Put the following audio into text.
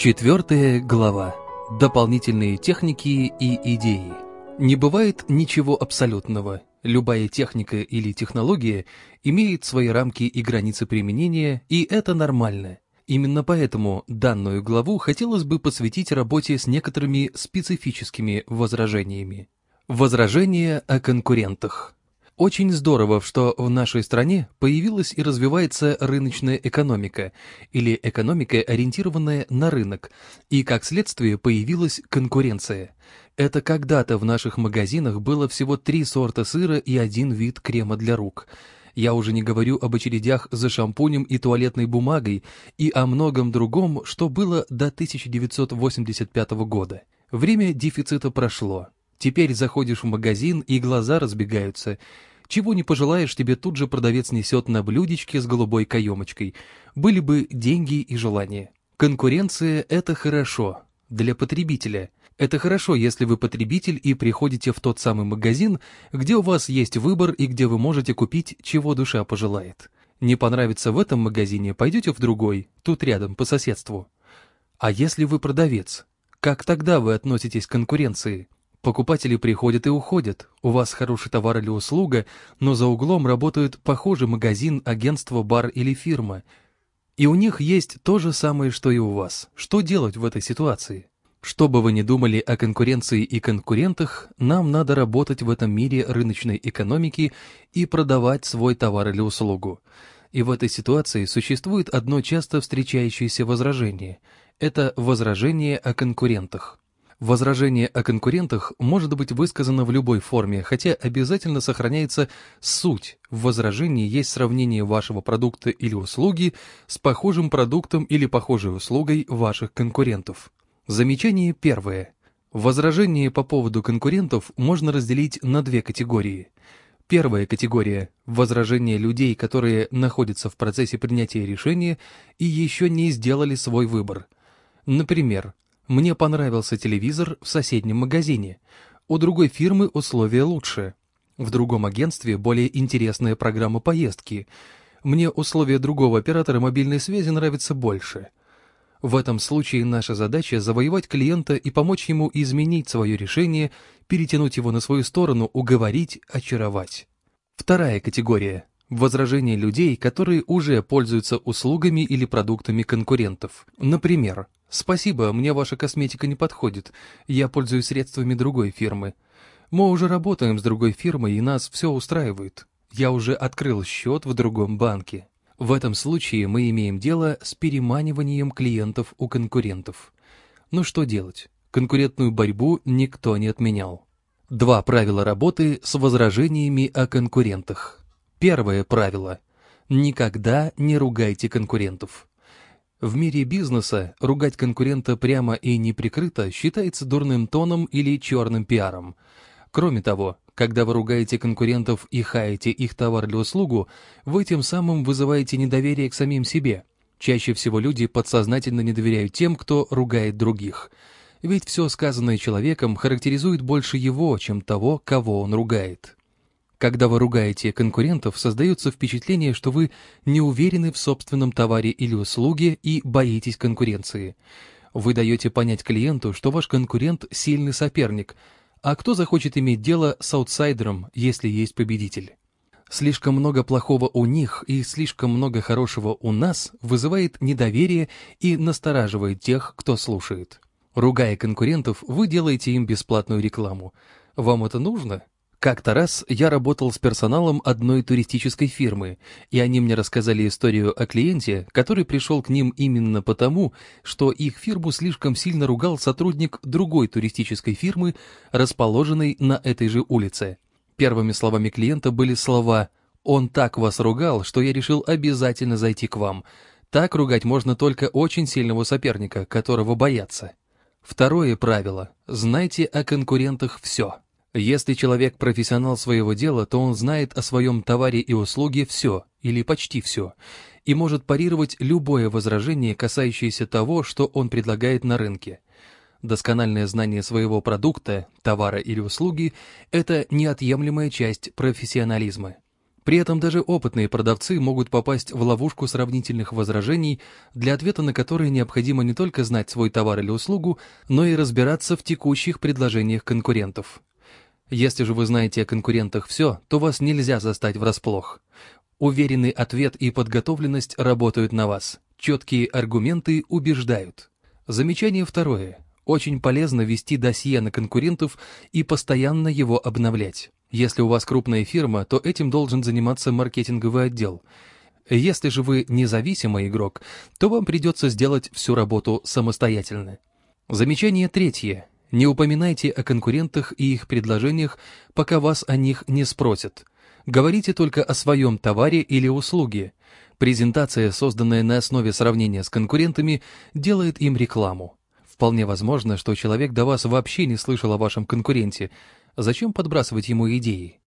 Четвертая глава. Дополнительные техники и идеи. Не бывает ничего абсолютного. Любая техника или технология имеет свои рамки и границы применения, и это нормально. Именно поэтому данную главу хотелось бы посвятить работе с некоторыми специфическими возражениями. Возражения о конкурентах. Очень здорово, что в нашей стране появилась и развивается рыночная экономика, или экономика, ориентированная на рынок, и как следствие появилась конкуренция. Это когда-то в наших магазинах было всего три сорта сыра и один вид крема для рук. Я уже не говорю об очередях за шампунем и туалетной бумагой и о многом другом, что было до 1985 года. Время дефицита прошло. Теперь заходишь в магазин, и глаза разбегаются – чего не пожелаешь, тебе тут же продавец несет на блюдечке с голубой каемочкой. Были бы деньги и желание. Конкуренция – это хорошо. Для потребителя. Это хорошо, если вы потребитель и приходите в тот самый магазин, где у вас есть выбор и где вы можете купить, чего душа пожелает. Не понравится в этом магазине, пойдете в другой, тут рядом, по соседству. А если вы продавец? Как тогда вы относитесь к конкуренции? Покупатели приходят и уходят. У вас хороший товар или услуга, но за углом работает похожий магазин, агентство, бар или фирма. И у них есть то же самое, что и у вас. Что делать в этой ситуации? Что бы вы ни думали о конкуренции и конкурентах, нам надо работать в этом мире рыночной экономики и продавать свой товар или услугу. И в этой ситуации существует одно часто встречающееся возражение. Это возражение о конкурентах. Возражение о конкурентах может быть высказано в любой форме, хотя обязательно сохраняется суть. В возражении есть сравнение вашего продукта или услуги с похожим продуктом или похожей услугой ваших конкурентов. Замечание первое. Возражение по поводу конкурентов можно разделить на две категории. Первая категория – возражения людей, которые находятся в процессе принятия решения и еще не сделали свой выбор. Например, мне понравился телевизор в соседнем магазине. У другой фирмы условия лучше. В другом агентстве более интересная программа поездки. Мне условия другого оператора мобильной связи нравятся больше. В этом случае наша задача завоевать клиента и помочь ему изменить свое решение, перетянуть его на свою сторону, уговорить, очаровать. Вторая категория возражения людей, которые уже пользуются услугами или продуктами конкурентов. Например, «Спасибо, мне ваша косметика не подходит, я пользуюсь средствами другой фирмы. Мы уже работаем с другой фирмой, и нас все устраивает. Я уже открыл счет в другом банке». В этом случае мы имеем дело с переманиванием клиентов у конкурентов. Ну что делать? Конкурентную борьбу никто не отменял. Два правила работы с возражениями о конкурентах. Первое правило. Никогда не ругайте конкурентов. В мире бизнеса ругать конкурента прямо и неприкрыто считается дурным тоном или черным пиаром. Кроме того, когда вы ругаете конкурентов и хаете их товар или услугу, вы тем самым вызываете недоверие к самим себе. Чаще всего люди подсознательно не доверяют тем, кто ругает других. Ведь все сказанное человеком характеризует больше его, чем того, кого он ругает. Когда вы ругаете конкурентов, создается впечатление, что вы не уверены в собственном товаре или услуге и боитесь конкуренции. Вы даете понять клиенту, что ваш конкурент – сильный соперник, а кто захочет иметь дело с аутсайдером, если есть победитель? Слишком много плохого у них и слишком много хорошего у нас вызывает недоверие и настораживает тех, кто слушает. Ругая конкурентов, вы делаете им бесплатную рекламу. Вам это нужно? Как-то раз я работал с персоналом одной туристической фирмы, и они мне рассказали историю о клиенте, который пришел к ним именно потому, что их фирму слишком сильно ругал сотрудник другой туристической фирмы, расположенной на этой же улице. Первыми словами клиента были слова «Он так вас ругал, что я решил обязательно зайти к вам». Так ругать можно только очень сильного соперника, которого боятся. Второе правило – знайте о конкурентах все. Если человек профессионал своего дела, то он знает о своем товаре и услуге все, или почти все, и может парировать любое возражение, касающееся того, что он предлагает на рынке. Доскональное знание своего продукта, товара или услуги – это неотъемлемая часть профессионализма. При этом даже опытные продавцы могут попасть в ловушку сравнительных возражений, для ответа на которые необходимо не только знать свой товар или услугу, но и разбираться в текущих предложениях конкурентов. Если же вы знаете о конкурентах все, то вас нельзя застать врасплох. Уверенный ответ и подготовленность работают на вас. Четкие аргументы убеждают. Замечание второе. Очень полезно вести досье на конкурентов и постоянно его обновлять. Если у вас крупная фирма, то этим должен заниматься маркетинговый отдел. Если же вы независимый игрок, то вам придется сделать всю работу самостоятельно. Замечание третье. Не упоминайте о конкурентах и их предложениях, пока вас о них не спросят. Говорите только о своем товаре или услуге. Презентация, созданная на основе сравнения с конкурентами, делает им рекламу. Вполне возможно, что человек до вас вообще не слышал о вашем конкуренте. Зачем подбрасывать ему идеи?